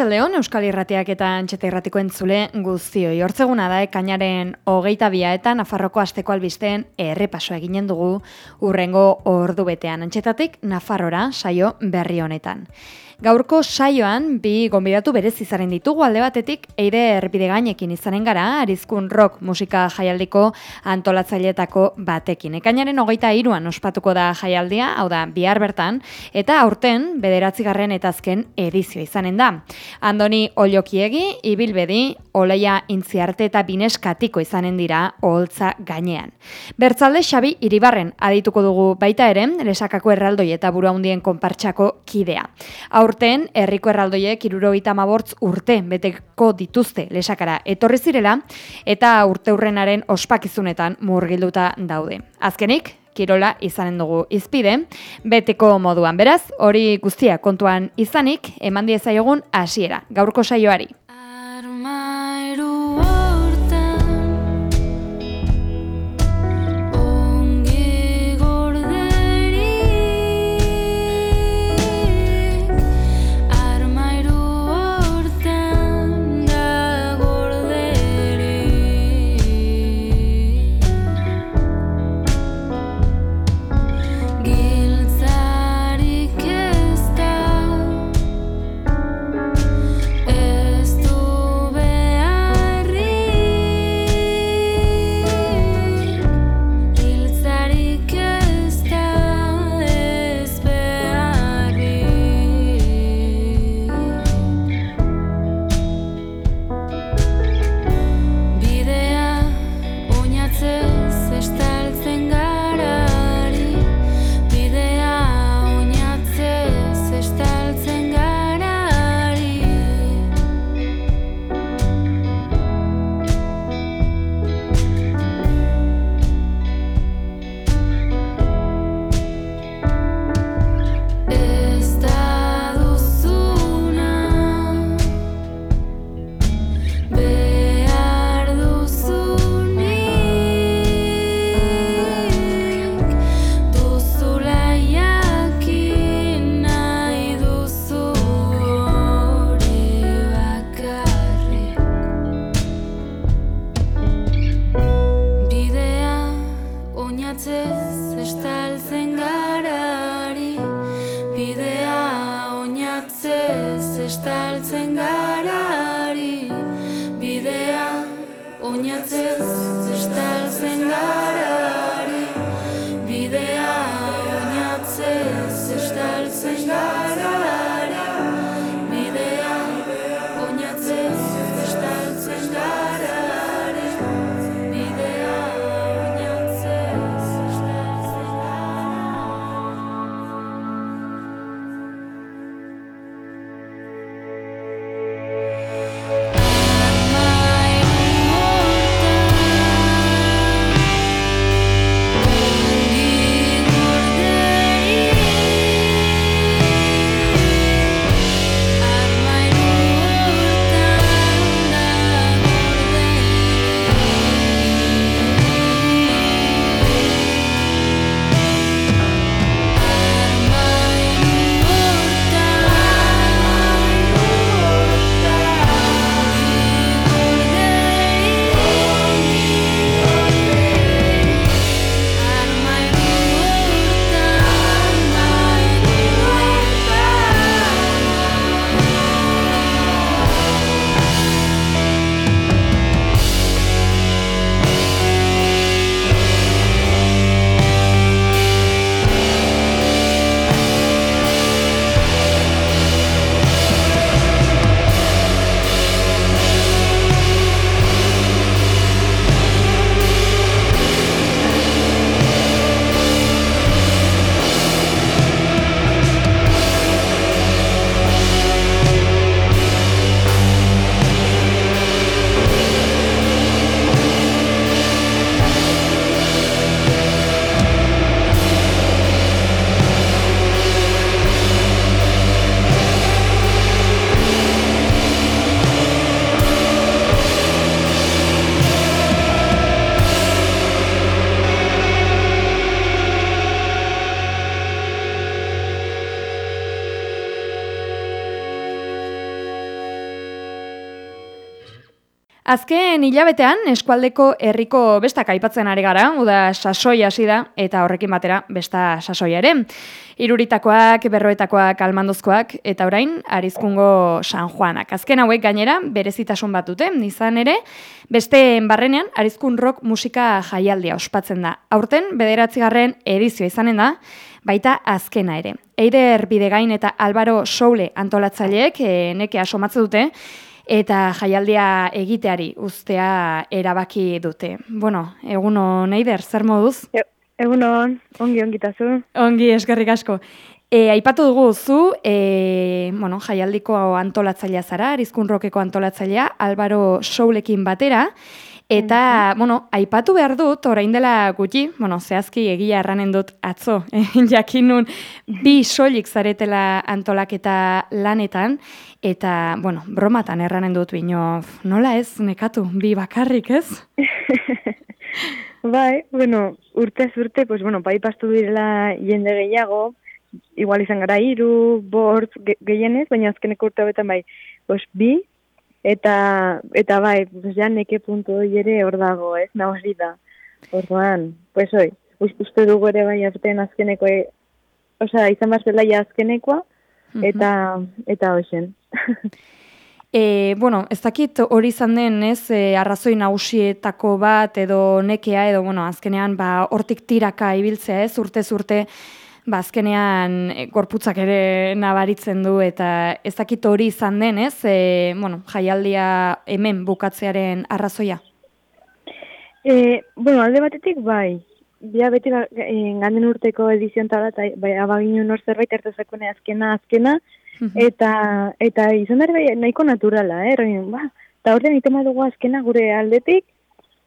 Arratxaldeon, Euskal Irratiak eta Antxeta Irratiko entzule guztioi. Hortzeguna da, ekainaren hogeita bia Nafarroko asteko albisteen errepaso eginen dugu urrengo ordu betean. Antxetatik, Nafarrora saio berri honetan. Gaurko saioan bi gonbidatu berez izaren ditugu alde batetik eire errepide gainekin izanen gara arizkun rock musika jaialdiko antolatzailetako batekin. Ekainaren hogeita iruan ospatuko da jaialdia, hau da bihar bertan, eta aurten bederatzigarren eta azken edizio izanen da. Andoni Oliokiegi, Ibilbedi, Oleia Intziarte eta Bineskatiko izanen dira oholtza gainean. Bertzalde Xabi Iribarren adituko dugu baita ere, lesakako erraldoi eta buru handien konpartsako kidea. Aur aurten herriko erraldoiek irurogeita mabortz urte beteko dituzte lesakara etorri zirela eta urte hurrenaren ospakizunetan murgilduta daude. Azkenik, kirola izanen dugu izpide, beteko moduan beraz, hori guztia kontuan izanik, eman diezaiogun hasiera gaurko saioari. Azken hilabetean eskualdeko herriko bestak aipatzen ari gara, uda sasoi hasi da eta horrekin batera besta sasoia ere. Iruritakoak, berroetakoak, almandozkoak eta orain Arizkungo San Juanak. Azken hauek gainera berezitasun bat dute, izan ere, beste barrenean Arizkun rock musika jaialdia ospatzen da. Aurten bederatzigarren edizio izanen da, baita azkena ere. Eider Bidegain eta Albaro Soule antolatzaileek e, neke asomatze dute, eta jaialdia egiteari ustea erabaki dute. Bueno, eguno Neider, zer moduz? E, egunon, ongi ongitazu. Ongi, eskerrik asko. E, aipatu dugu zu, e, bueno, jaialdiko antolatzailea zara, arizkunrokeko antolatzailea, Albaro Soulekin batera, Eta, bueno, aipatu behar dut, orain dela gutxi, bueno, zehazki egia erranen dut atzo, eh, jakinun bi soilik zaretela antolaketa lanetan, eta, bueno, bromatan erranen dut bino, nola ez, nekatu, bi bakarrik ez? bai, bueno, urte urte, pues, bueno, bai pastu direla jende gehiago, igual izan gara iru, bort, gehienez, baina azkeneko urte bai, pues, bi, Eta, eta bai, pues ya neke puntu hori ere hor dago, ez, nagozi da. Orduan, pues hoi, uste dugu ere bai azten azkeneko, e, osea, izan bat zela azkenekoa, eta, eta hoxen. E, bueno, ez dakit hori izan den, ez, e, arrazoi nausietako bat edo nekea edo, bueno, azkenean, ba, hortik tiraka ibiltzea, ez, urte urte ba, e, gorputzak ere nabaritzen du eta ez dakit hori izan den, ez? E, bueno, jaialdia hemen bukatzearen arrazoia. E, bueno, alde batetik bai. Bia beti ba, e, ganden urteko edizion tala, eta bai, abagin hor zerbait ertezakune azkena, azkena, eta, eta izan bai, nahiko naturala, eh? Roin, ba, eta orden itema dugu azkena gure aldetik,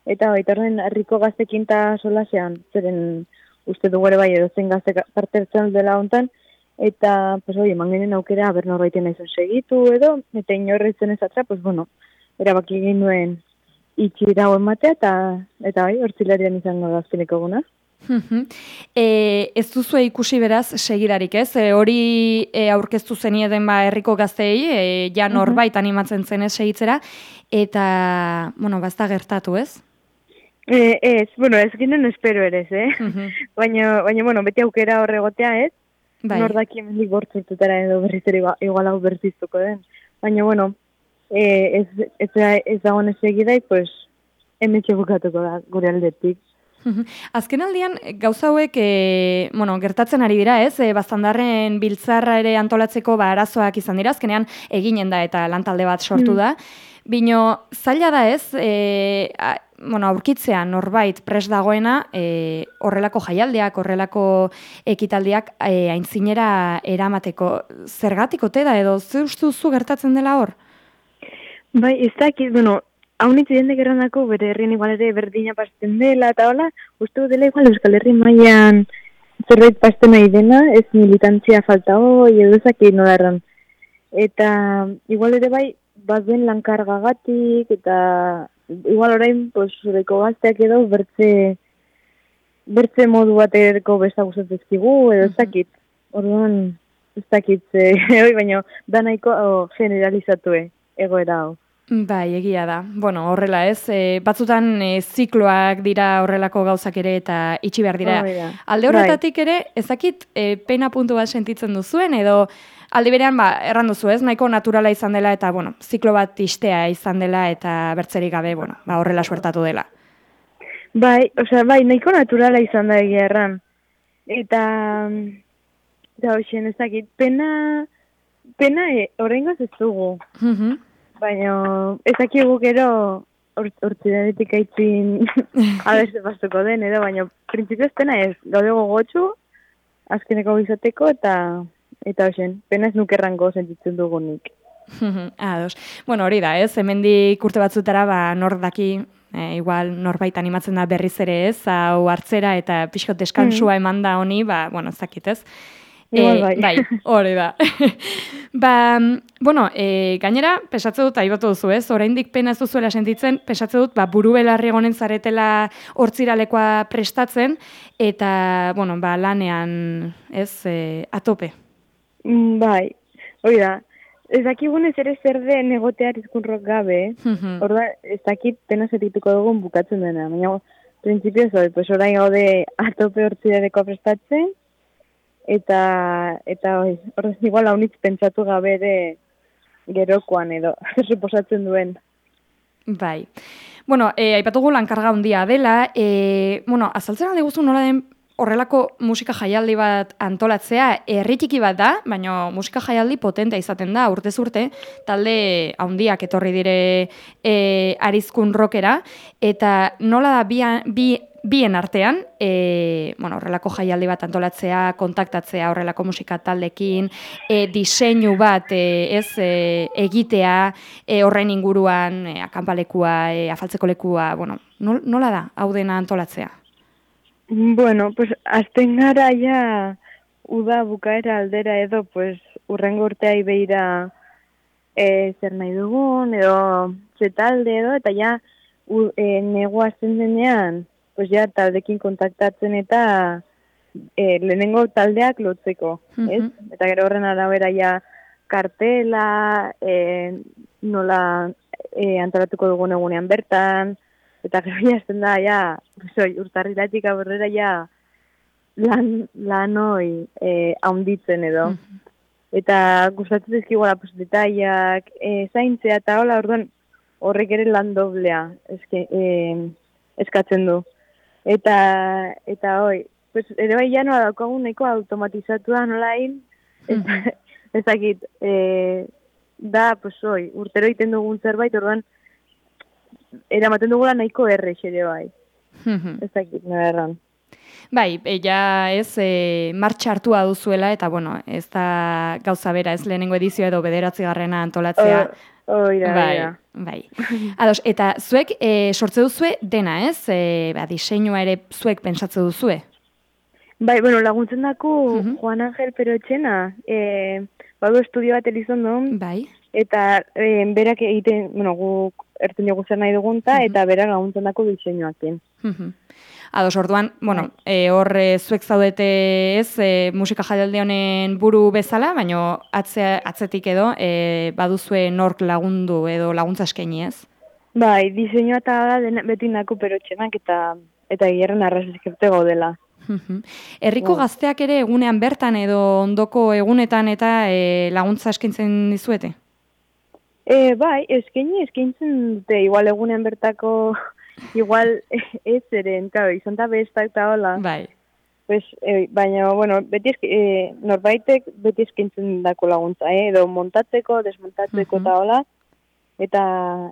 eta baita orden harriko gaztekin eta solasean, zeren uste dugu ere bai edo zen gazte parte dela hontan, eta, pues, oi, eman genen aukera, aber norbaiten nahi segitu edo, eta inorretzen ez atra, pues, bueno, erabaki genuen itxi dago ematea, eta, eta bai, hortzilarian izango da azkeneko guna. e, ez duzu ikusi beraz segirarik ez? E, hori e, aurkeztu zeni eden ba herriko gazteei, e, ja norbait animatzen zen ez segitzera, eta, bueno, bazta gertatu ez? Eh, ez, bueno, ez ginen espero ere, eh? baina, baina, bueno, beti aukera horregotea, ez? Bai. Nordaki emendik bortzurtutara edo berriz ere igual hau berriztuko den. Baina, bueno, eh, ez, ez, ez da honez egidai, pues, emetxe bukatuko da gure aldetik. Azken aldian, gauza hauek, e, bueno, gertatzen ari dira, ez? E, Baztandarren biltzarra ere antolatzeko ba, arazoak izan dira, azkenean eginen da eta lantalde bat sortu mm. da. Bino, zaila da ez, e, bueno, aurkitzea norbait pres dagoena e, horrelako jaialdeak, horrelako ekitaldiak e, aintzinera eramateko. Zergatik ote da edo ze zu gertatzen dela hor? Bai, ez dakit, bueno, hau nitzu jende gerrandako bere herrien igual ere berdina pasten dela, eta hola, uste dela igual Euskal Herri maian zerbait pasten nahi dena, ez militantzia falta hoi, edo ezakit nola Eta igual ere bai, bat den lankargagatik, eta igual orain, pues, zureko gazteak edo, bertze, bertze modu baterko besta guztatzezkigu, edo ez dakit. Orduan, ez dakit, e, baina, da nahiko oh, generalizatue, egoera hau. Bai, egia da. Bueno, horrela ez, e, batzutan e, zikloak dira horrelako gauzak ere eta itxi behar dira. Alde horretatik bai. ere, ezakit e, pena puntu bat sentitzen duzuen edo alde berean ba, erran duzu ez, nahiko naturala izan dela eta bueno, ziklo bat istea izan dela eta bertzerik gabe bueno, ba, horrela suertatu dela. Bai, osea, bai, nahiko naturala izan da egia erran. Eta, da hoxen, ezakit, pena, pena e, horrengoz ez dugu. Mm Baina, ezakigu gero hortzidanetik or, aitzin abeste pastuko den, edo, baina, prinsipio ez pena ez, gaude gogotxu, azkeneko bizateko, eta eta hoxen, pena ez nukerrango sentitzen dugunik. Ados. Bueno, hori da, ez, hemendik urte batzutara, ba, nor daki, e, igual norbait animatzen da berriz ere ez, hau hartzera eta pixkot deskansua mm. eman da honi, ba, bueno, zakit ez. E, bai, bai hori da. ba, bueno, e, gainera, pesatze dut, aibatu duzu ez, oraindik pena ez duzuela sentitzen, pesatze dut, ba, buru belarri egonen zaretela hortziralekoa prestatzen, eta, bueno, ba, lanean, ez, e, atope. Mm, bai, hori da. ez dakigunez ere zer den egotea arizkunrok gabe, Mhm. Orda, ez dakit pena zerituko dugun bukatzen dena. Baina, prinsipio zoi, pues orain gaude atope hortzideko prestatzen, eta, eta oi, horrez igual haunitz pentsatu gabe ere gerokoan edo, suposatzen duen. Bai. Bueno, e, aipatugu lankarga handia dela, e, bueno, azaltzen alde nola den horrelako musika jaialdi bat antolatzea herri txiki bat da, baina musika jaialdi potentea izaten da, urtez urte, talde handiak etorri dire e, arizkun rockera, eta nola da bi, bi, bien artean, e, bueno, horrelako jaialdi bat antolatzea, kontaktatzea horrelako musika taldekin, e, diseinu bat e, ez e, egitea, e, horren inguruan e, akanpalekua, e, afaltzeko lekua, bueno, nol- nola da hau dena antolatzea? Bueno, pues azten gara ja uda bukaera aldera edo, pues urrengo urtea beira e, zer nahi dugun, edo ze talde edo, eta ja u, e, nego azten denean, pues ja taldekin kontaktatzen eta e, lehenengo taldeak lotzeko, ez? Mhm. Eta gero horren arabera ja kartela, e, nola e, antolatuko dugun egunean bertan, eta gero ja azten da, ja, soi, urtarrilatik aurrera ja lan, lan hoi e, haunditzen edo. Eta gustatzen dizkigula pues, detaiak, e, zaintzea eta hola, orduan horrek ere lan doblea eske, e, eskatzen du. Eta, eta hoi, pues, ere bai ja nola daukagu nahiko automatizatua nola hil, ez, ez dakit, e, da, pues, hoi, urtero egiten dugun zerbait, orduan, eramaten dugula nahiko errex ere bai, ez dakit, nire erran. Bai, ja ez e, martxa hartua duzuela eta bueno, ez da gauza bera, ez lehenengo edizio edo bederatzi garrena antolatzea. Oira, bai, oira. bai. Ados, eta zuek e, sortze duzue dena, ez? E, ba, diseinua ere zuek pentsatze duzue. Bai, bueno, laguntzen daku Mhm. Juan Angel Perotxena, e, badu estudio bat elizondon, Bai. eta e, berak egiten, bueno, guk erten jogu zer nahi dugunta, Mhm. eta berak laguntzen daku diseinuakin. Mhm. Ados, orduan, bueno, e, hor e, zuek zaudete ez e, musika jaialdi honen buru bezala, baino atze, atzetik edo e, baduzue nork lagundu edo laguntza eskaini ez? Bai, diseinua eta da beti naku Perotxenak, eta eta gierren arrazizkerte gaudela. Mhm. Herriko Bai. gazteak ere egunean bertan edo ondoko egunetan eta e, laguntza eskaintzen dizuete? E, bai, eskaini eskaintzen dute, igual egunean bertako, igual ez eren, claro, izan da bestak eta hola. Bai. Pues, e, baina, bueno, beti esk, e, norbaitek beti eskaintzen dako laguntza, eh? edo montatzeko, desmontatzeko eta hola, eta,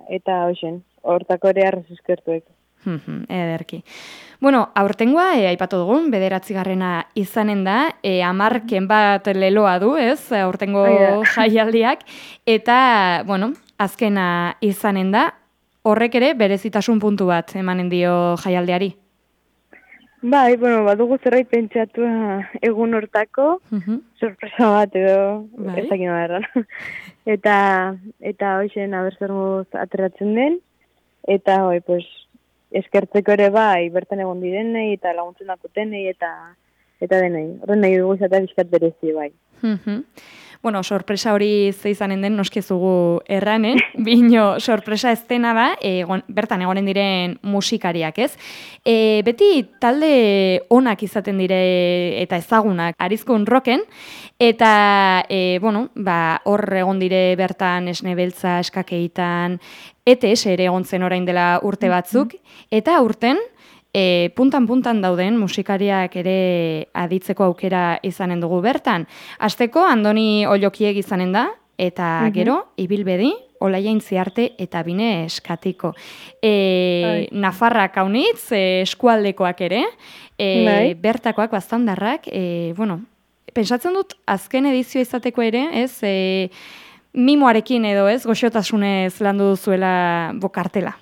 eta hoxen, hortako ere arrez eskertuek. Mhm, Ederki. Bueno, aurtengoa, e, aipatu dugun, bederatzigarrena izanen da, e, amarken bat leloa du, ez, aurtengo jaialdiak, eta, bueno, azkena izanen da, horrek ere berezitasun puntu bat emanen dio jaialdiari. Bai, bueno, badugu zerbait pentsatua egun hortako, Mhm. sorpresa bat edo, Bai. ez dakit erran. eta, eta hoxen, aber zer moduz ateratzen den, eta hoi, pues, eskertzeko ere bai, bertan egon direnei, eta laguntzen dakotenei, eta eta denei. Horren nahi dugu zata bizkat berezi bai. Mhm. Bueno, sorpresa hori ze izanen den noskezugu erranen, bino sorpresa ez dena da, egon, bertan egonen diren musikariak, ez? E, beti talde onak izaten dire eta ezagunak arizkun roken, eta, e, bueno, ba, hor egon dire bertan esne beltza eskakeitan, ETS ere egon zen orain dela urte batzuk, eta urten, e, puntan-puntan dauden musikariak ere aditzeko aukera izanen dugu bertan. Azteko, Andoni Olokieg izanen da, eta Mhm. gero, ibilbedi, Olaia Intziarte eta Bine Eskatiko. E, Bai. Nafarrak haunitz, e, eskualdekoak ere, e, Bai. bertakoak bastandarrak, e, bueno, pensatzen dut azken edizio izateko ere, ez, e, mimoarekin edo ez, goxotasunez landu duzuela bokartela.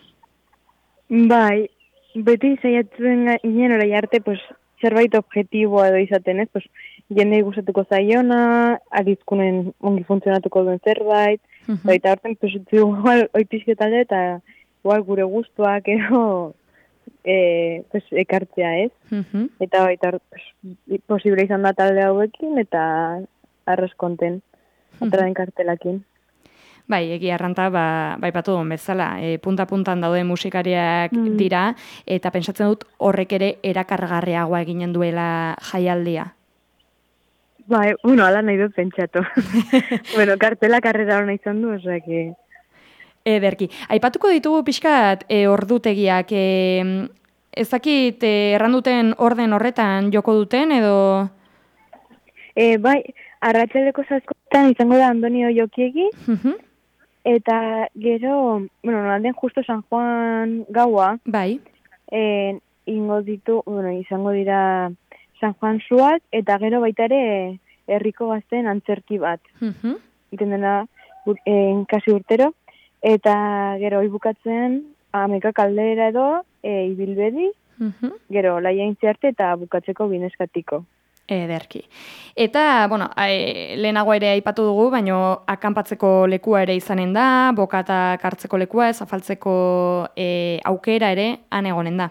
Bai, beti zaiatzen ginen orai arte, pues, zerbait objektiboa edo izaten, ez? Pues, jende gustatuko zaiona, arizkunen ongi funtzionatuko duen zerbait, Mhm. Eta horten, pues, igual, oipizketalde eta igual gure gustuak edo e, pues, ekartzea, ez? Mhm. Eta baita, pues, posible izan da talde hauekin eta arrez konten, atara den kartelakin. Bai, egia erranta, ba, bai patu duen bezala, e, punta-puntan daude musikariak Mm. dira, eta pentsatzen dut horrek ere erakargarriagoa eginen duela jaialdia. Bai, bueno, ala nahi dut pentsatu. bueno, kartela karrera hona izan du, osea, que... Ederki. Aipatuko ditugu pixkat e, ordutegiak, e, ezakit e, erranduten orden horretan joko duten, edo... E, bai, arratxaldeko zazkoetan izango da Antonio Jokiegi, Mhm, eta gero, bueno, nolalden justo San Juan gaua, bai, e, ingo ditu, bueno, izango dira San Juan zuak, eta gero baita ere herriko gazten antzerki bat, mhm, iten dena en, kasi urtero, eta gero hoi bukatzen ameka kaldera edo e, ibilbedi, mhm. gero laia arte eta bukatzeko bineskatiko. Ederki. Eta, bueno, e, lehenago ere aipatu dugu, baino akanpatzeko lekua ere izanen da, bokata hartzeko lekua, ez afaltzeko e, aukera ere han egonen da.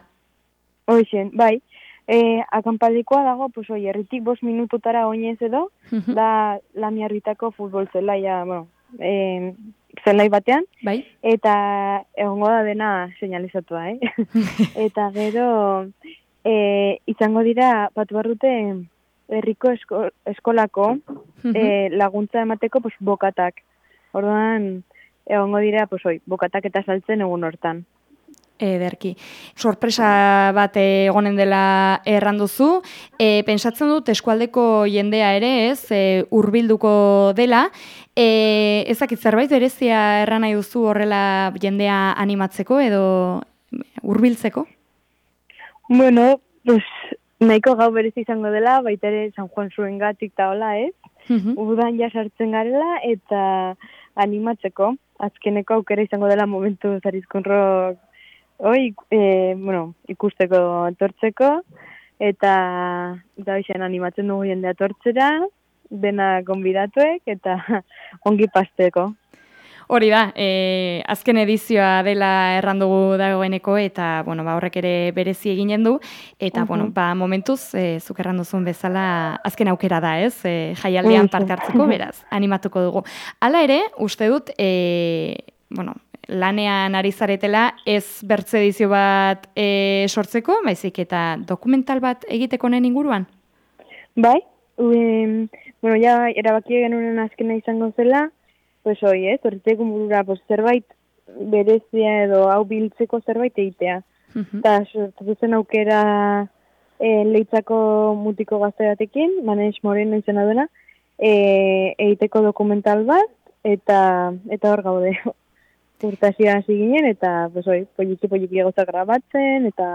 Hoixen, bai, e, akampalikoa dago, pues, oi, erritik bost minututara oinez edo, Mhm. da lamiarritako futbol zelaia, bueno, e, zelai batean, Bai? eta egongo da dena señalizatua, eh? eta gero, e, izango dira, batu barrute, herriko esko, eskolako e, laguntza emateko pues, bokatak. Orduan, egongo dira, pues, oi, bokatak eta saltzen egun hortan. Ederki. Sorpresa bat egonen dela erranduzu. E, pentsatzen dut eskualdeko jendea ere, ez, e, hurbilduko dela. E, ezakit zerbait berezia erran nahi duzu horrela jendea animatzeko edo hurbiltzeko? Bueno, pues, nahiko gau berez izango dela, baita ere San Juan zuen gatik eta hola, ez? Mhm. Udan ja sartzen garela eta animatzeko. Azkeneko aukera izango dela momentu zarizkonrok hoi, e, bueno, ikusteko etortzeko, eta da hoxen animatzen dugu jendea etortzera, dena gonbidatuek, eta ongi pasteko. Hori da, e, azken edizioa dela errandugu dagoeneko eta bueno, ba, horrek ere berezi eginen du eta bueno, ba, momentuz e, zuk erranduzun bezala azken aukera da, ez? E, jaialdian Uhum. parte hartzeko beraz, animatuko dugu. Hala ere, uste dut, e, bueno, lanean ari zaretela ez bertze edizio bat e, sortzeko, baizik eta dokumental bat egiteko honen inguruan? Bai, um, bueno, ja, erabaki genuen azkena izango zela, pues hoi, ez, horretzeko burura, pues, zerbait berezia edo hau biltzeko zerbait egitea. Mhm. Eta sortu zen aukera e, leitzako mutiko gazte batekin, Manex Moreno izena duena, e, egiteko dokumental bat, eta eta hor gaude. Urtazia hasi ginen, eta, pues, hoi, poliki-poliki gauza grabatzen, eta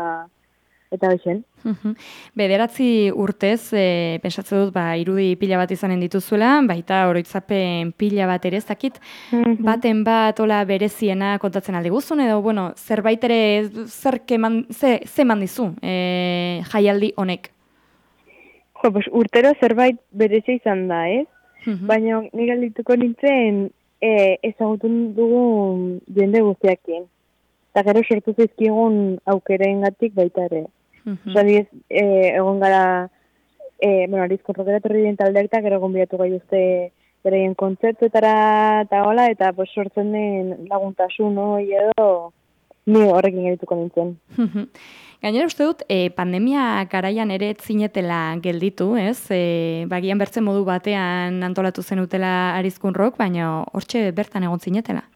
eta hoxen. Mhm. Bederatzi urtez, e, pensatzen dut, ba, irudi pila bat izanen dituzuela, baita oroitzapen pila bat ere ez dakit, baten bat ola bereziena kontatzen aldi guzun, edo, bueno, zerbait ere zer keman, ze, ze dizu e, jaialdi honek. Jo, pues, urtero zerbait berezia izan da, ez? Mhm. Baina nik aldituko nintzen e, ezagutun dugu jende guztiakin. Eta gero sortu zizkigun aukereen gatik baita ere. Mhm. Osa, diez, e, egon gara, e, bueno, arizko rokera torri den taldeak eta gero gonbidatu gai uste beraien kontzertuetara eta hola, eta pues, sortzen den laguntasun hoi edo ni horrekin gerituko nintzen. Mhm. Gainera uste dut, e, pandemia garaian ere zinetela gelditu, ez? E, bagian bertze modu batean antolatu zenutela arizkun rock, baina hortxe bertan egon zinetela.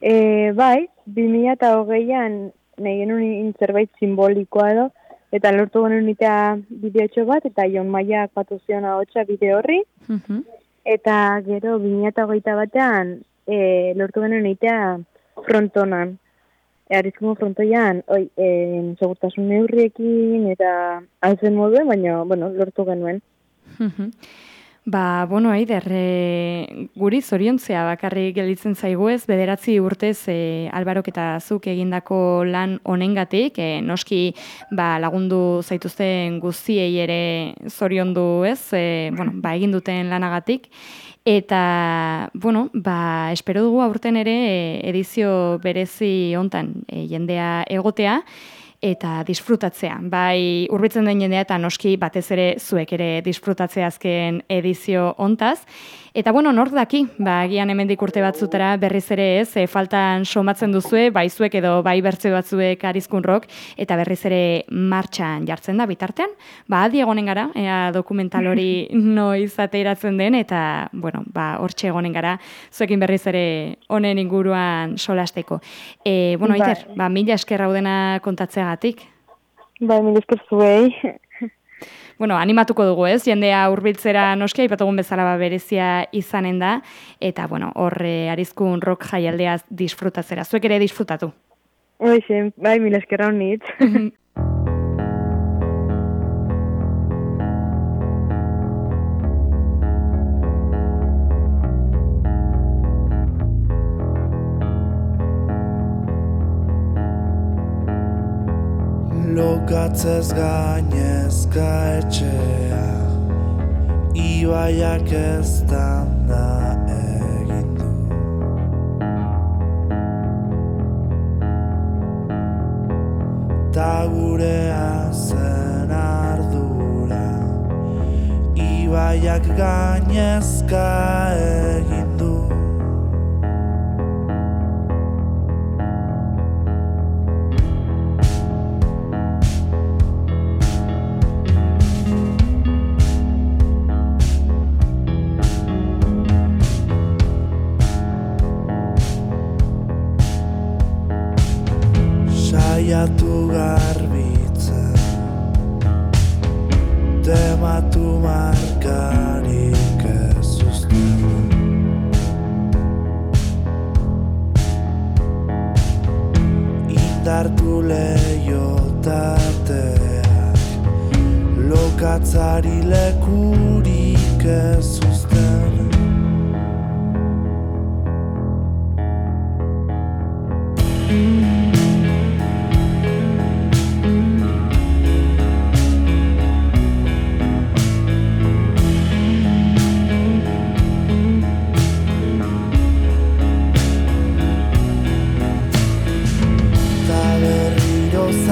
E, bai, 2000 eta hogeian nahi genuen zerbait simbolikoa edo, eta lortu genuen itea bideotxo bat, eta Jon Maiak batu zion ahotsa bideo horri, Mhm. eta gero 2000 eta hogeita batean e, lortu genuen itea frontonan. E, Arrizkumo frontoian, oi, e, segurtasun neurriekin eta alzen moduen, baina, bueno, lortu genuen. Mhm. Ba, bueno, Aider, e, guri zoriontzea bakarrik gelditzen zaigu ez, bederatzi urtez e, Albarok eta zuk egindako lan honengatik, e, noski ba, lagundu zaituzten guztiei ere zoriondu ez, e, bueno, ba, egin duten lanagatik, eta, bueno, ba, espero dugu aurten ere edizio berezi hontan e, jendea egotea, eta disfrutatzea. Bai, urbitzen den jendea eta noski batez ere zuek ere disfrutatzea azken edizio ontaz. Eta bueno, nor daki, ba, gian hemendik urte batzutera berriz ere ez, e, faltan somatzen duzue, bai zuek edo bai bertze batzuek arizkun rock, eta berriz ere martxan jartzen da bitartean. Ba, adi egonen gara, ea dokumental hori noiz ateiratzen den, eta, bueno, ba, hortxe egonen gara, zuekin berriz ere honen inguruan solasteko. E, bueno, ba. ba, mila eskerra udena kontatzeagatik. Ba, mila esker zuei bueno, animatuko dugu ez, jendea urbiltzera noski, aipatugun bezala ba berezia izanen da, eta bueno, horre arizkun rock jaialdeaz disfrutatzera. Zuek ere disfrutatu. Hoxe, bai, mila eskerra honit. lokatzez gainezka etxea Ibaiak ez da egin du Ta gurea zen ardura. Ibaiak gainezka egin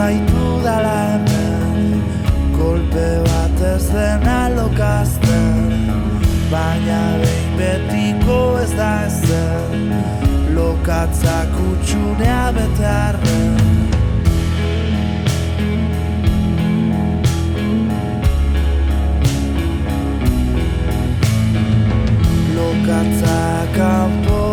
amaitu da lanen Kolpe bat ez den alokazten Baina behin betiko ez da ezer Lokatzak utxunea betearen Lokatzak kanpo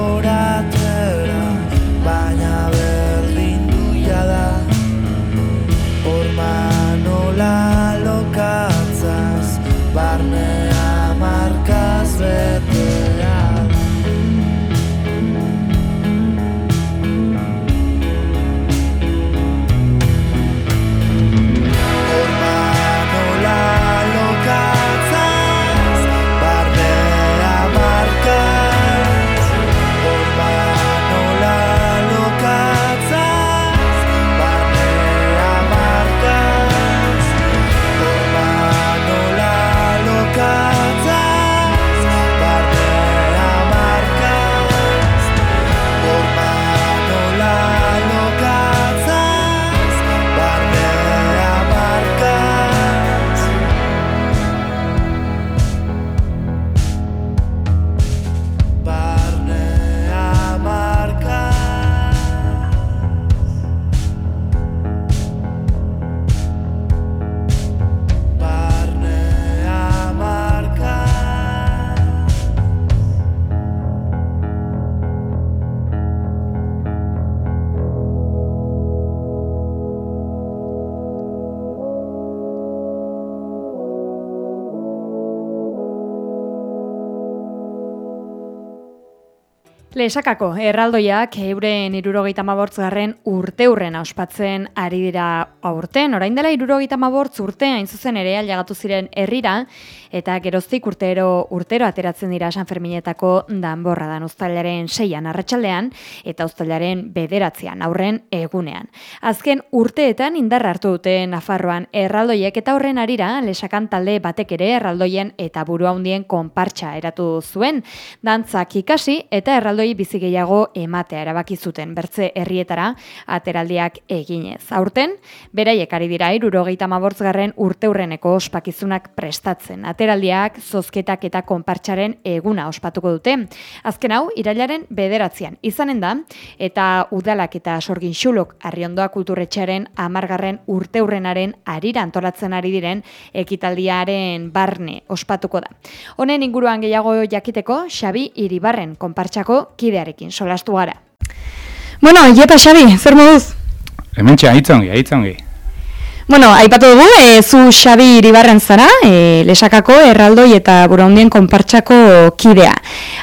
Lesakako erraldoiak euren irurogeita mabortzgarren urte hurren auspatzen ari dira aurten. Orain dela irurogeita mabortz urte hain zuzen ere aliagatu ziren herrira eta geroztik urtero urtero ateratzen dira San Ferminetako danborra dan uztailaren seian arratsaldean eta uztailaren bederatzean aurren egunean. Azken urteetan indarra hartu dute Nafarroan erraldoiek eta horren arira lesakan talde batek ere erraldoien eta burua hundien konpartxa eratu zuen. Dantzak ikasi eta erraldo erraldoi bizi gehiago ematea erabaki zuten bertze herrietara ateraldiak eginez. Aurten, beraiek ari dira irurogeita mabortzgarren urteurreneko ospakizunak prestatzen. Ateraldiak, zozketak eta konpartxaren eguna ospatuko dute. Azken hau, irailaren bederatzean izanen da, eta udalak eta sorgin xulok arriondoa kulturretxearen amargarren urteurrenaren arira antolatzen ari diren ekitaldiaren barne ospatuko da. Honen inguruan gehiago jakiteko, Xabi Iribarren konpartxako kidearekin solastu gara. Bueno, iepa Xabi, zer moduz? Hemen txea, aitzongi, aitzongi. Bueno, aipatu dugu, e, zu Xabi Iribarren zara, e, lesakako erraldoi eta buraundien konpartxako kidea.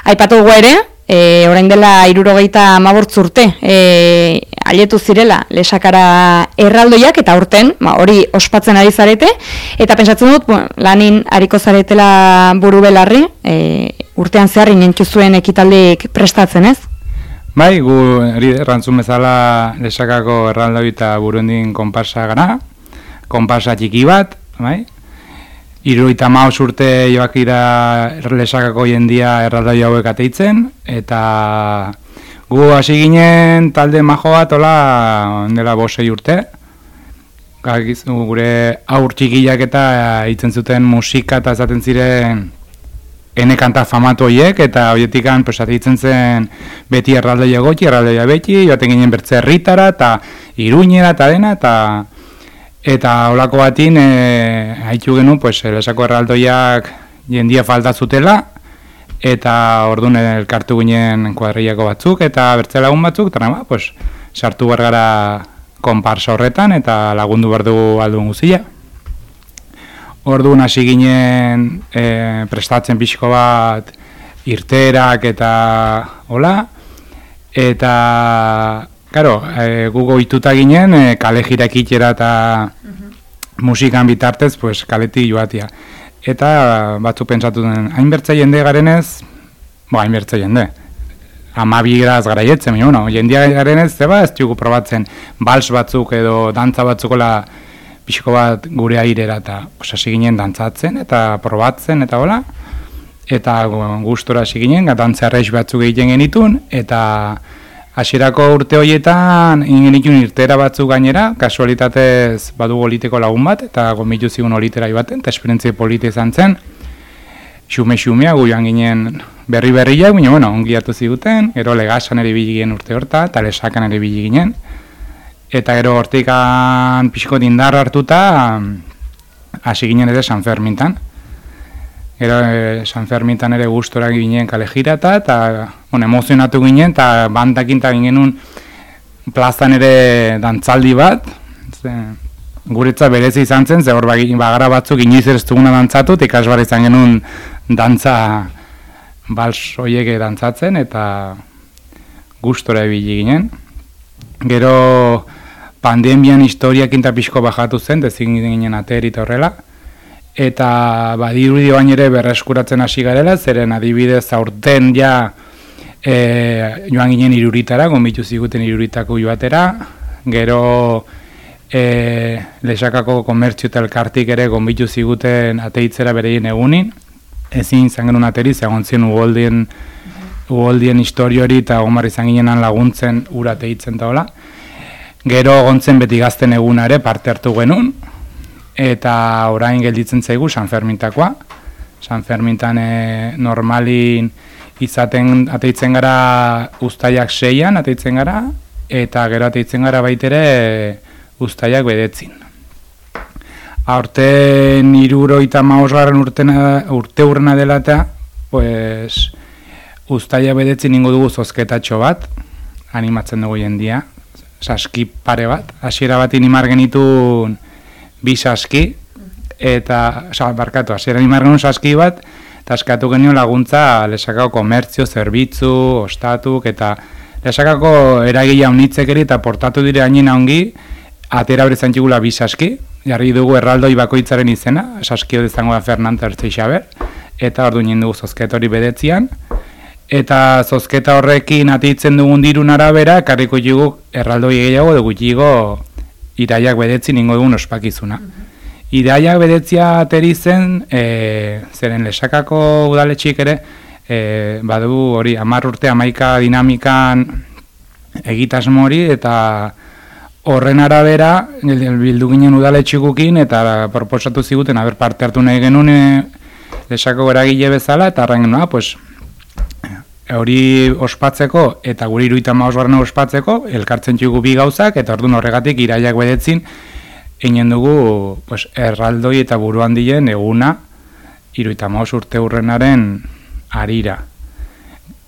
Aipatu dugu ere, e, orain dela irurogeita amabortz urte, e, aletu zirela lesakara erraldoiak eta urten, ma, hori ospatzen ari zarete, eta pentsatzen dut, bueno, lanin hariko zaretela buru belarri, e, urtean zehar inentu zuen ekitaldik prestatzen ez? Bai, gu errantzun bezala lesakako erraldoi eta burundin konparsa gara, konparsa txiki bat, bai? Iruita maus urte joak ira lesakako jendia erraldoi hauek ateitzen, eta gu hasi ginen talde majo bat, ola, dela bosei urte, Gakizu, gure aur txikiak eta hitzen zuten musika eta esaten ziren ene kanta famatu horiek, eta horietikan pues, hitzen zen beti erraldoia gotxi, erraldoia beti, joaten ginen bertze herritara eta iruñera eta dena, eta eta olako batin e, haitu genuen, pues, lesako erraldoiak jendia falta zutela, eta orduan elkartu ginen kuadriako batzuk, eta bertze lagun batzuk, eta nama, pues, sartu behar gara konparsa horretan, eta lagundu behar dugu alduen guzia. Orduan hasi ginen e, prestatzen pixko bat irterak eta hola, eta Karo, e, gugo ituta ginen, e, kale jirak itxera eta musikan bitartez, pues, kaleti joatia. Eta batzu pentsatu den, hainbertza jende garenez, bo, hainbertza jende, amabi graz gara jetzen, bueno, jendia garenez, zeba, ez dugu probatzen, bals batzuk edo dantza batzukola pixko bat gure airera, eta hasi ginen dantzatzen, eta probatzen, eta hola, eta gustora hasi ginen, dantza batzuk egiten genitun, eta Hasierako urte horietan ingen ikun irtera batzuk gainera, kasualitatez badugu oliteko lagun bat, eta gomitu zigun olitera baten, eta esperientzia polite izan zen. Xume-xumea joan ginen berri-berriak, baina bueno, ongi hartu ziguten, gero legasan ere biligien urte horta, eta lesakan ere biliginen. Eta gero hortikan pixko dindar hartuta, hasi ginen ere San Fermintan. Gero e, San Fermintan ere gustora ginen kale jirata, eta bueno, emozionatu ginen, eta bandakin eta ginen plazan ere dantzaldi bat, ze, guretza berezi izan zen, ze hor bagara batzuk inoiz ez duguna dantzatu, eta ikasbar izan genuen dantza bals hoiek dantzatzen, eta gustora ebili ginen. Gero pandemian historiak inta pixko bajatu zen, dezin ginen ateri horrela, eta badirudi bain ere berreskuratzen hasi garela, zeren adibidez aurten ja e, joan ginen iruritara, gombitu ziguten iruritako joatera, gero e, lesakako komertzio eta elkartik ere gombitu ziguten ateitzera bereien egunin, ezin izan genuen ateri, zegoen zien ugoldien, ugoldien historiori eta gomar izan ginenan laguntzen ura ateitzen hola. Gero gontzen beti gazten eguna ere parte hartu genuen, eta orain gelditzen zaigu San Fermintakoa. San Fermintan e, normalin izaten ateitzen gara ustaiak seian ateitzen gara, eta gero ateitzen gara baitere ustaiak bedetzin. Aurten iruro eta mausgarren urte urrena dela eta, pues, ustaiak bedetzin ingo dugu zozketatxo bat, animatzen dugu jendia, saski pare bat, hasiera bat inimar genitun, bi saski, eta, oza, barkatu, azera nimarren saski bat, eta eskatu genio laguntza lesakako komertzio, zerbitzu, ostatuk, eta lesakako eragila unitzek eri, eta portatu dire hainin ongi, atera hori zantzigula bi saski, jarri dugu erraldoi bakoitzaren izena, saski hori zango da Fernando Ertzeixaber, eta ordu nien dugu zozketa hori bedetzian, eta zozketa horrekin atitzen dugun dirun arabera, karriko jugu erraldoi gehiago, dugu jigo iraiak bedetzi ningo egun ospakizuna. Mm Iraiak bedetzia ateri zen, e, zeren lesakako udaletxik ere, e, badu hori hamar urte amaika dinamikan egitasmo hori eta horren arabera bildu ginen udaletxikukin eta proposatu ziguten haber parte hartu nahi genuen e, lesako eragile bezala eta arren genuen, pues, hori ospatzeko eta guri iruita maosgarren ospatzeko elkartzen txugu bi gauzak eta orduan horregatik iraiak bedetzin Einen dugu pues, erraldoi eta buruan dien eguna iruita maos urte hurrenaren arira.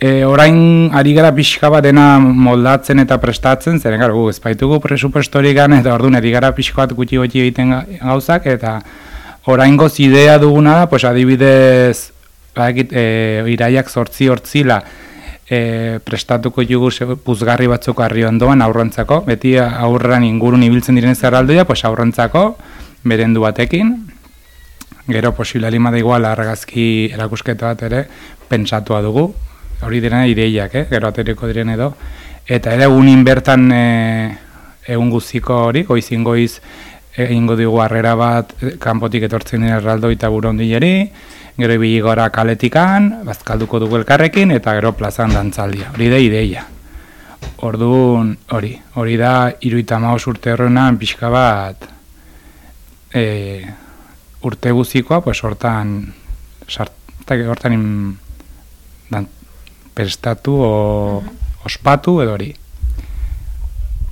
E, orain ari gara pixka bat dena moldatzen eta prestatzen, zeren gara gu ezpaitugu presupuestorik gan eta orduan ari gara pixka bat gutxi gutxi egiten gauzak eta orain goz idea duguna pues, adibidez e, iraiak sortzi hortzila e, prestatuko jugu puzgarri batzuk arri ondoan aurrentzako, beti aurran ingurun ibiltzen diren zerraldoia, pues aurrentzako, berendu batekin, gero posible alima da igual argazki erakusketa bat ere, pentsatua dugu, hori direna ideiak, eh? gero ateriko diren edo, eta ere unin bertan e, egun guziko hori, goizin goiz, egingo dugu harrera bat kanpotik etortzen dira erraldoi eta burondileri, gero ibili gora kaletikan, bazkalduko dugu elkarrekin, eta gero plazan dantzaldia. Hori da ideia. Orduan, hori, hori da, iruita maus urte horrenan pixka bat e, urte guzikoa, pues hortan, sartak hortan in, dan, prestatu o ospatu edo hori.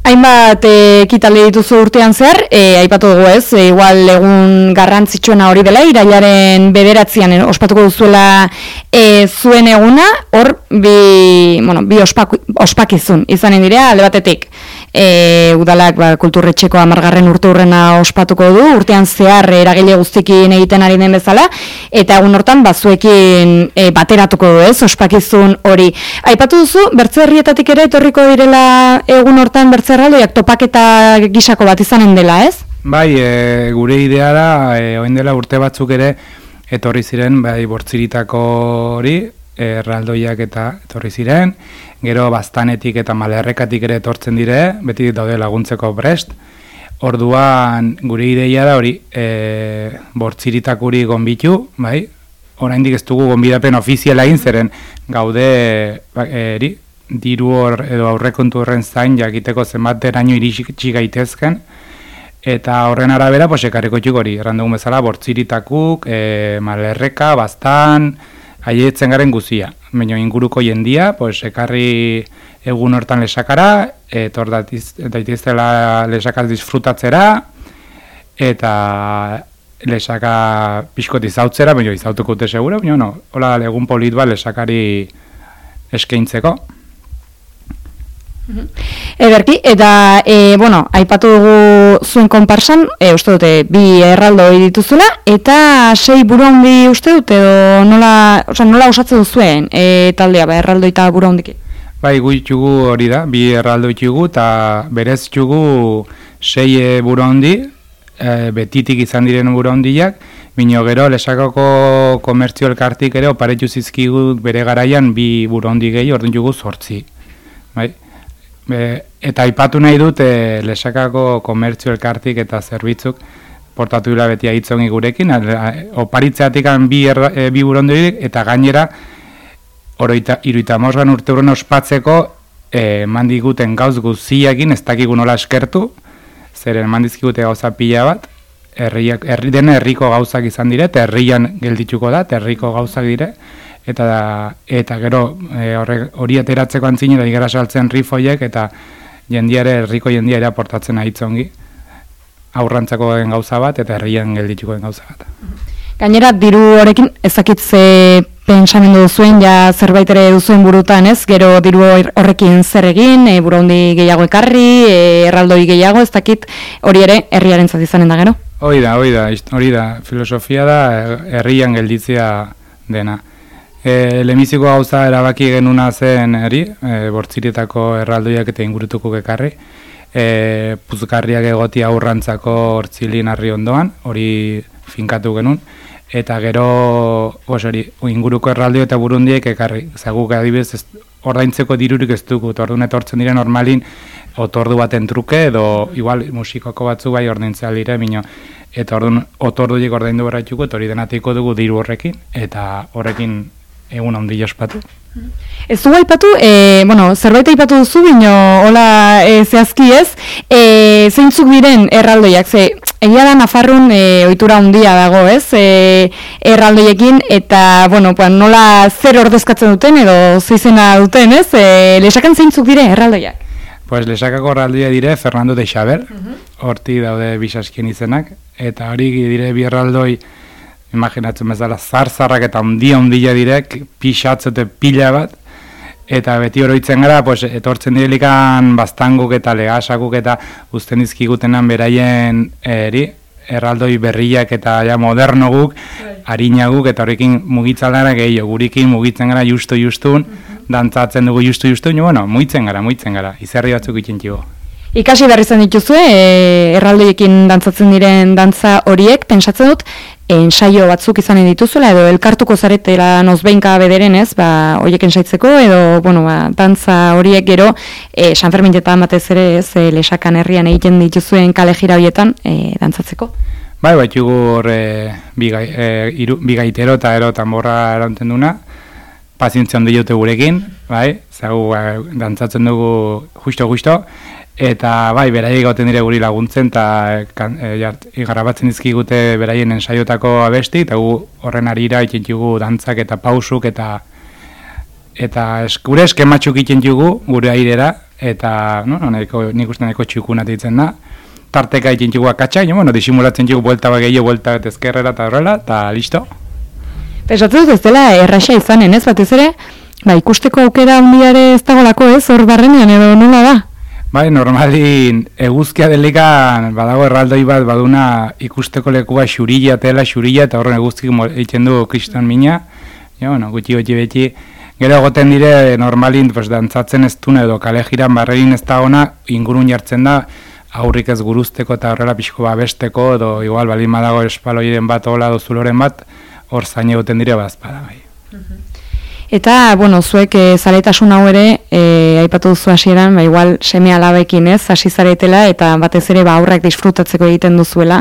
Hainbat eh, ekitaldi dituzu urtean zer, e, aipatu dugu ez, e, igual egun garrantzitsuena hori dela, irailaren bederatzean ospatuko duzuela e, zuen eguna, hor bi, bueno, bi ospakizun izanen direa, alde batetik e, udalak ba, kulturretxeko amargarren urte hurrena ospatuko du, urtean zehar eragile guztikin egiten ari den bezala, eta egun hortan bazuekin e, bateratuko du ez, ospakizun hori. Aipatu duzu, bertze herrietatik ere etorriko direla egun hortan bertze topaketa gisako bat izanen dela ez? Bai, e, gure idea da, e, oin dela urte batzuk ere, etorri ziren, bai, bortziritako hori, erraldoiak eta etorri ziren, gero bastanetik eta malerrekatik ere etortzen dire, beti daude laguntzeko brest. Orduan gure ideia da hori, e, bortziritakuri gonbitu, bai? Oraindik ez dugu gonbidapen ofiziala egin zeren gaude ba, eri, diru hor edo aurrekontu horren zain jakiteko zenbat deraino iritsi gaitezken eta horren arabera pues ekarriko txuk hori errandugun bezala bortziritakuk, e, malerreka, bastan, haietzen garen guzia. Baina inguruko jendia, pues, ekarri egun hortan lesakara, etor daitiztela lesakaz disfrutatzera, eta lesaka pixkot izautzera, baina izautuko dute segura, baina no, hola egun polit ba lesakari eskaintzeko. Ederki, eta, e, bueno, aipatu dugu zuen konparsan, e, uste dute, bi erraldo dituzula, eta sei buru handi uste dute, edo nola, oza, nola osatzen duzuen e, taldea, ba, erraldo eta buru handiki? Bai, gu itxugu hori da, bi erraldo itxugu, eta berez itxugu sei e, buru handi, e, betitik izan diren buru handiak, Bino gero, lesakako komertzio elkartik ere, oparetu zizkigu bere garaian bi buru handi gehi, orduan jugu sortzi. Bai? Be, eta aipatu nahi dut e, lesakako komertzio elkartik eta zerbitzuk portatu dira beti aitzongi gurekin, oparitzeatik bi, erra, e, bi eta gainera oroita, iruita mozgan urte urren ospatzeko e, mandiguten gauz guziakin ez dakigu nola eskertu, zeren mandizkigute gauza pila bat, herriak, herri dena herriko gauzak izan dire, eta herrian geldituko da, herriko gauzak dire, eta eta gero e, hori ateratzeko antzine da igara saltzen rifoiek eta jendiare herriko jendiare aportatzen aitzongi aurrantzako den gauza bat eta herrian geldituko den gauza bat. Gainera diru horekin ezakitze pensamendu duzuen ja zerbait ere duzuen burutan, ez? Gero diru horrekin zer egin, e, burundi gehiago ekarri, e, erraldoi gehiago, ez dakit hori ere herriaren izanen da gero? Hori da, hori da, hori da, filosofia da herrian gelditzea dena. E, Lemiziko gauza erabaki genuna zen eri, e, bortzirietako erraldoiak eta ingurutuko gekarri. E, puzkarriak egoti aurrantzako hortzilin harri ondoan, hori finkatu genuen. Eta gero, os, hori, inguruko erraldoi eta burundiek ekarri. Zaguk adibidez, ordaintzeko dirurik ez dugu, orduan etortzen dire normalin, otordu baten truke, edo igual musikoko batzu bai ordaintzea dire, minio. Eta orduan, otorduik ordaindu berratxuko, eta hori denatiko dugu diru horrekin, eta horrekin egun handi ospatu. Ez du aipatu, e, bueno, zerbait aipatu duzu, bino, hola, e, zehazki ez, e, zeintzuk diren erraldoiak, ze, egia da Nafarrun e, ohitura handia dago, ez, e, erraldoiekin, eta, bueno, pues, nola zer ordezkatzen duten, edo zeizena duten, ez, e, lesakan zeintzuk dire erraldoiak? Pues lesakako erraldoia dire Fernando de Xaber, horti daude bisaskien izenak, eta hori dire bi erraldoi, imaginatzen bezala zarzarrak eta handia handia direk, pixatzete pila bat, eta beti oroitzen gara, pues, etortzen direlikan bastanguk eta legasakuk eta uzten dizkigutenan beraien eri, erraldoi berriak eta ja moderno guk, harina guk, eta horrekin mugitzen gara gehiago, gurikin mugitzen gara justu-justun, dantzatzen dugu justu-justun, bueno, mugitzen gara, mugitzen gara, izerri batzuk itxentxigo. Ikasi behar izan dituzue, e, erraldoiekin dantzatzen diren dantza horiek, pensatzen dut, ensaio batzuk izan dituzuela, edo elkartuko zaretela nozbeinka bederen ez, ba, horiek ensaitzeko, edo, bueno, ba, dantza horiek gero, e, San Fermintetan batez ere, ez, e, lesakan herrian egiten dituzuen kale jira horietan, e, dantzatzeko. Bai, bai, hor e, bigai, e, iru, bigaitero eta ero tamborra eranten duna, pazientzia jote gurekin, bai, zagu ba, dantzatzen dugu justo-justo, eta bai, beraiek goten dire guri laguntzen, eta e, jart, igarrabatzen dizkigute beraien ensaiotako abesti, eta gu horren arira itxentxugu dantzak eta pausuk, eta eta es, gure eskematxuk itxentxugu gure airera, eta no, no, neko, nik uste neko txukuna ditzen da, tarteka itxentxugu akatsa, bueno, disimulatzen txugu buelta bat gehiago, buelta ezkerrera eta horrela, eta listo. Pesatzen ez dela erraxa izanen, ez batez ere, ba, ikusteko aukera handiare ez dagolako ez, hor barrenean edo nola da? Bai, normalin eguzkia delikan badago erraldoi bat baduna ikusteko lekua xurilla tela, xurilla eta horren eguzkik egiten du kriston mina. Ja, bueno, gutxi gutxi beti. Gero egoten dire normalin pues, dantzatzen ez dune edo kale jiran barrerin ez da ona ingurun jartzen da aurrik ez guruzteko eta horrela pixko babesteko edo igual balin badago espaloiren bat hola dozuloren bat hor zain egoten dire bazpada bai. Eta, bueno, zuek e, zaletasun hau ere, e, aipatu duzu hasieran, ba, igual seme alabekin ez, hasi zaretela, eta batez ere ba, aurrak disfrutatzeko egiten duzuela,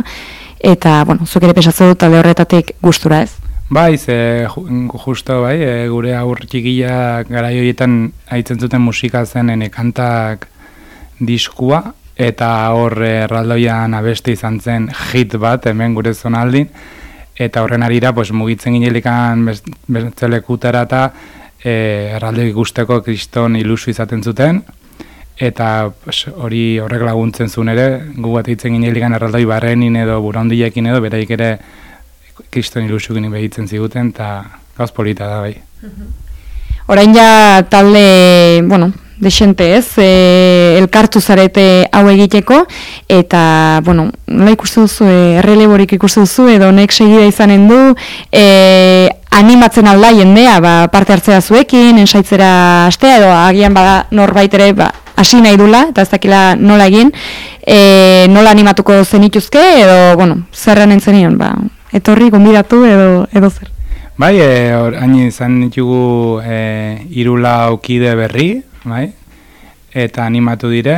eta, bueno, zuek ere pesatzen dut talde horretatik gustura ez. Bai, ze justo, bai, e, gure aur txikila gara joietan haitzen zuten musika zen ene kantak diskua, eta hor erraldoian abeste izan zen hit bat, hemen gure zonaldin, eta horren arira pues, mugitzen ginelikan bertzelekutara eta e, erralde ikusteko kriston ilusu izaten zuten, eta pues, hori horrek laguntzen zuen ere, gu bat hitzen ginelikan erraldoi barrenin edo burondilekin edo, beraik ere kriston ilusu gini behitzen ziguten, eta gauz polita da bai. Orain ja talde, bueno, desente ez, e, elkartu zarete hau egiteko, eta, bueno, nola ikusten duzu, e, erreleborik ikusten duzu, edo nek segida izanen du, e, animatzen alda jendea, ba, parte hartzea zuekin, ensaitzera astea, edo agian bada norbait ere, ba, hasi nahi dula, eta ez dakila nola egin, e, nola animatuko zenituzke, edo, bueno, zerren entzenion, ba, etorri, gombidatu, edo, edo zer. Bai, e, hain izan ditugu e, irula aukide berri, bai? Eta animatu dire,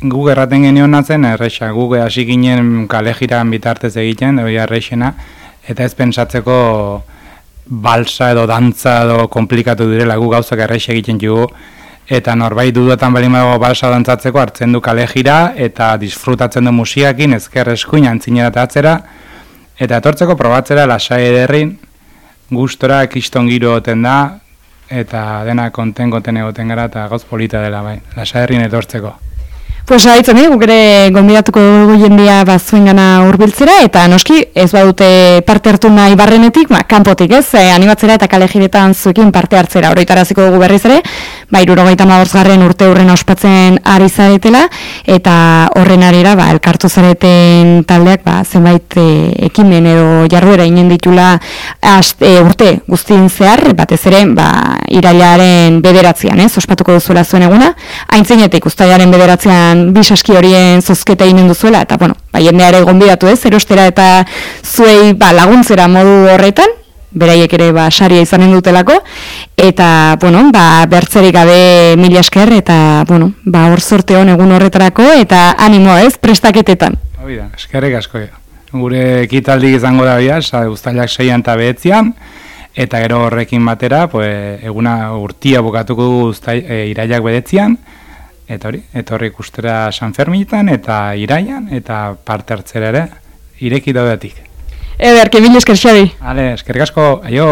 gu erraten genion natzen, erresa, gu hasi ginen kale bitartez egiten, doi errexena, eta ez pensatzeko balsa edo dantza edo komplikatu direla gu gauzak errexe egiten jugu, eta norbait duduetan bali mago balsa dantzatzeko hartzen du kale eta disfrutatzen du musiakin, ezker eskuin, antzinera atzera, eta etortzeko probatzera lasai ederrin, gustora kiston giro da, eta dena konten konten egoten gara eta gauz polita dela bai, lasa herrin etortzeko. Pues haitzen guk ere gonbidatuko dugu jendia bazuen gana urbiltzera, eta noski ez badute parte hartu nahi barrenetik, ba, kanpotik ez, e, animatzera eta kale jiretan zuekin parte hartzera, oroitaraziko dugu berriz ere, ba, irurogeita garren urte hurren ospatzen ari zaretela, eta horren arira, ba, elkartu zareten taldeak, ba, zenbait e, ekimen edo jarruera inen ditula e, urte guztien zehar, batez ere, ba, irailaren bederatzean, ez, ospatuko duzuela zuen eguna, haintzinetik ustaiaren bederatzean bisaski horien zozketa inen duzuela, eta, bueno, ba, jendeare gonbidatu ez, erostera eta zuei ba, laguntzera modu horretan, beraiek ere ba, saria izanen dutelako, eta, bueno, ba, bertzerik gabe mila esker, eta, bueno, ba, hor sorte hon egun horretarako, eta animo ez, prestaketetan. Hoi eskerrik asko, gure ekitaldik izango da bia, sa, seian eta behetzian, eta gero horrekin batera, pues, eguna urtia bukatuko du uztai, e, iraiak bedetzian, eta hori, etorri ikustera San Fermitan eta iraian, eta parte hartzera ere, ireki daudetik. Eder, kemil esker xabi. Ale, eskerrik asko, aio!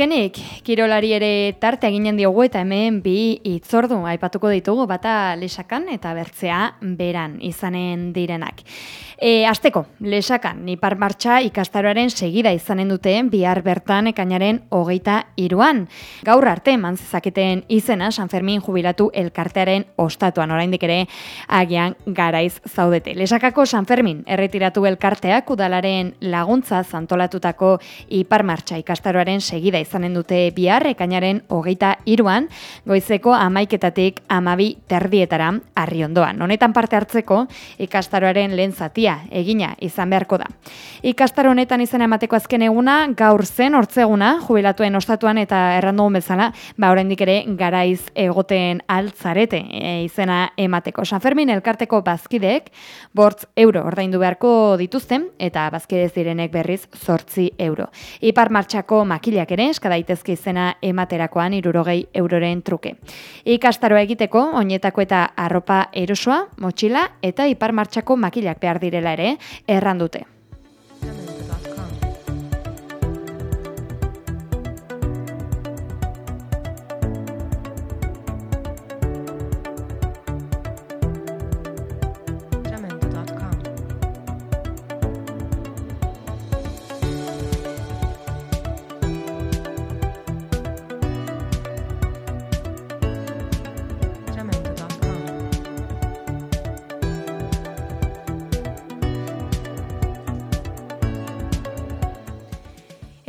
Azkenik, kirolari ere tarte eginen diogu eta hemen bi itzordu aipatuko ditugu bata lesakan eta bertzea beran izanen direnak. E, azteko, lesakan, ipar martxa ikastaroaren segida izanen dute bihar bertan ekainaren hogeita iruan. Gaur arte mantzezaketen izena San Fermin jubilatu elkartearen ostatuan, oraindik ere agian garaiz zaudete. Lesakako San Fermin erretiratu elkarteak udalaren laguntza zantolatutako ipar martxa ikastaroaren segida izanen dute bihar ekainaren hogeita iruan, goizeko amaiketatik amabi terdietara harri ondoan. Honetan parte hartzeko ikastaroaren lehen zatia egina izan beharko da. Ikastaro honetan izan emateko azken eguna gaur zen hortzeguna jubilatuen ostatuan eta errandugun bezala, ba oraindik ere garaiz egoten altzarete e, izena emateko. San Fermin elkarteko bazkideek bortz euro ordaindu beharko dituzten eta bazkidez direnek berriz zortzi euro. Ipar martxako makilak ere eska daitezke izena ematerakoan irurogei euroren truke. Ikastaroa egiteko oinetako eta arropa erosoa, motxila eta ipar martxako makilak behar direla ere errandute.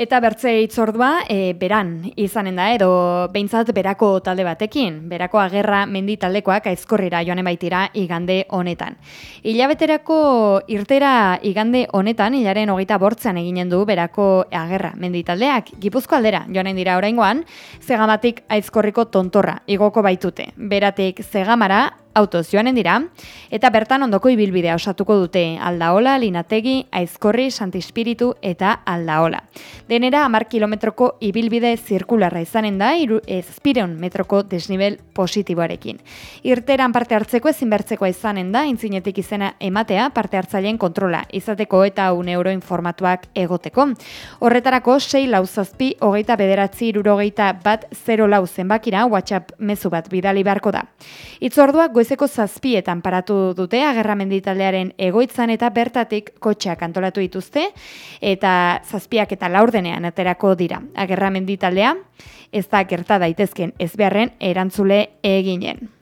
Eta bertze itzordua, e, beran izanen da, edo behintzat berako talde batekin. Berako agerra mendi taldekoak aizkorrira joanen baitira igande honetan. Hilabeterako irtera igande honetan, hilaren hogeita bortzean eginen du berako agerra mendi taldeak. Gipuzko aldera joanen dira oraingoan, zegamatik aizkorriko tontorra igoko baitute. Beratik zegamara autoz joanen dira, eta bertan ondoko ibilbidea osatuko dute aldaola, linategi, aizkorri, santispiritu eta aldaola. Denera, amar kilometroko ibilbide zirkularra izanen da, iru, ezpireun metroko desnivel positiboarekin. Irteran parte hartzeko ezinbertzekoa izanen da, intzinetik izena ematea parte hartzaileen kontrola, izateko eta un informatuak egoteko. Horretarako, sei lau zazpi, hogeita bederatzi, irurogeita bat, zero lau zenbakira, WhatsApp mezu bat bidali beharko da. Itzorduak goizeko zazpietan paratu dute agerramendi taldearen egoitzan eta bertatik kotxeak antolatu dituzte eta zazpiak eta laurdenean aterako dira. Agerramendi taldea ez da gerta daitezken ez beharren erantzule eginen.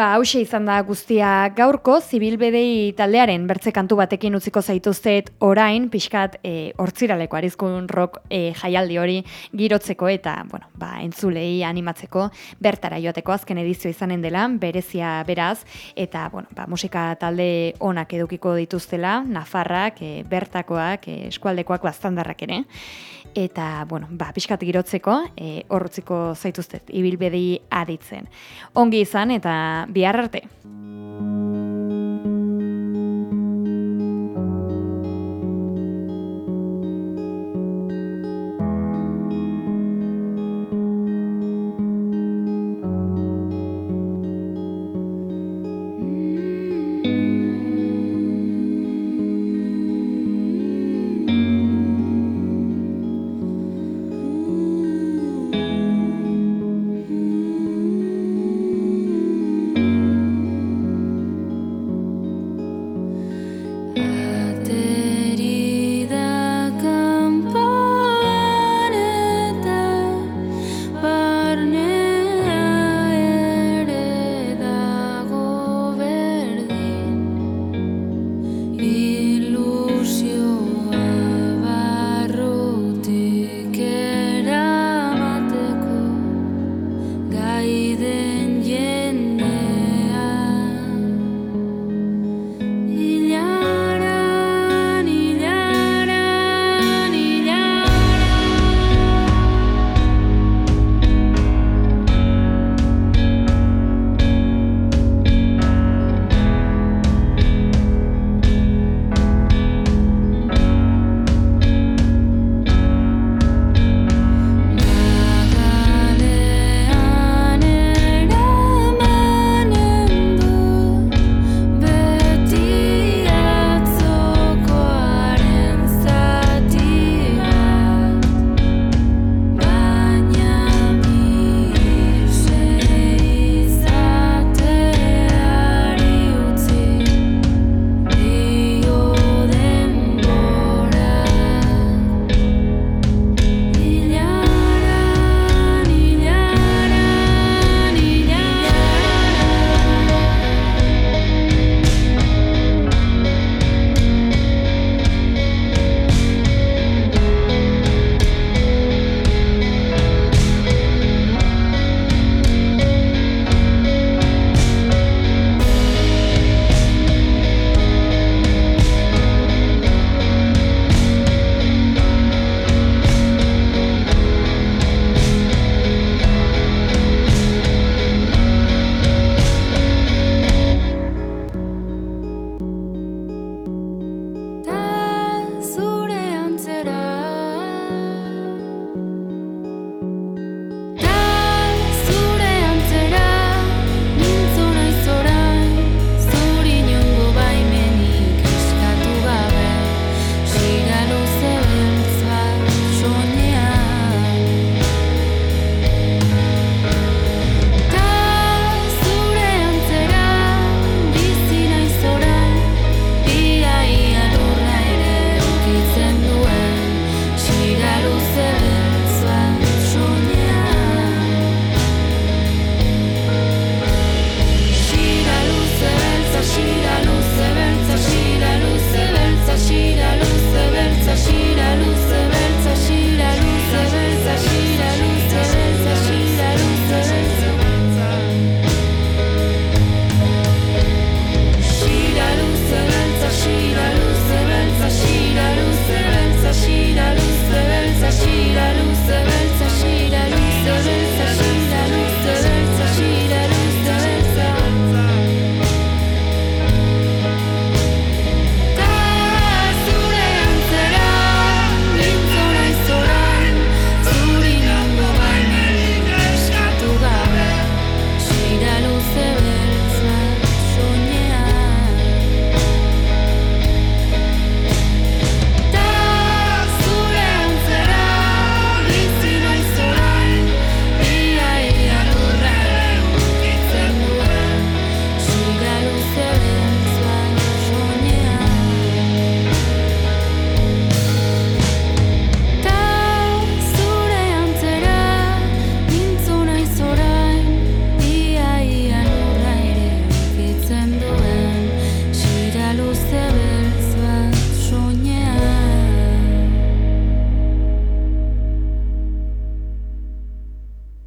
Ba, hause izan da guztia. Gaurko, zibilbedei taldearen bertze kantu batekin utziko zaituztet orain, pixkat e, hortziraleko arizkun rock e, jaialdi hori girotzeko eta, bueno, ba, entzulei animatzeko bertara joateko azken edizio izanen dela, berezia beraz, eta, bueno, ba, musika talde onak edukiko dituztela, nafarrak, e, bertakoak, e, eskualdekoak bastandarrak ere, eta, bueno, ba, pixkat girotzeko, e, hortziko zaituztet, ibilbedei aditzen. Ongi izan eta bihar arte.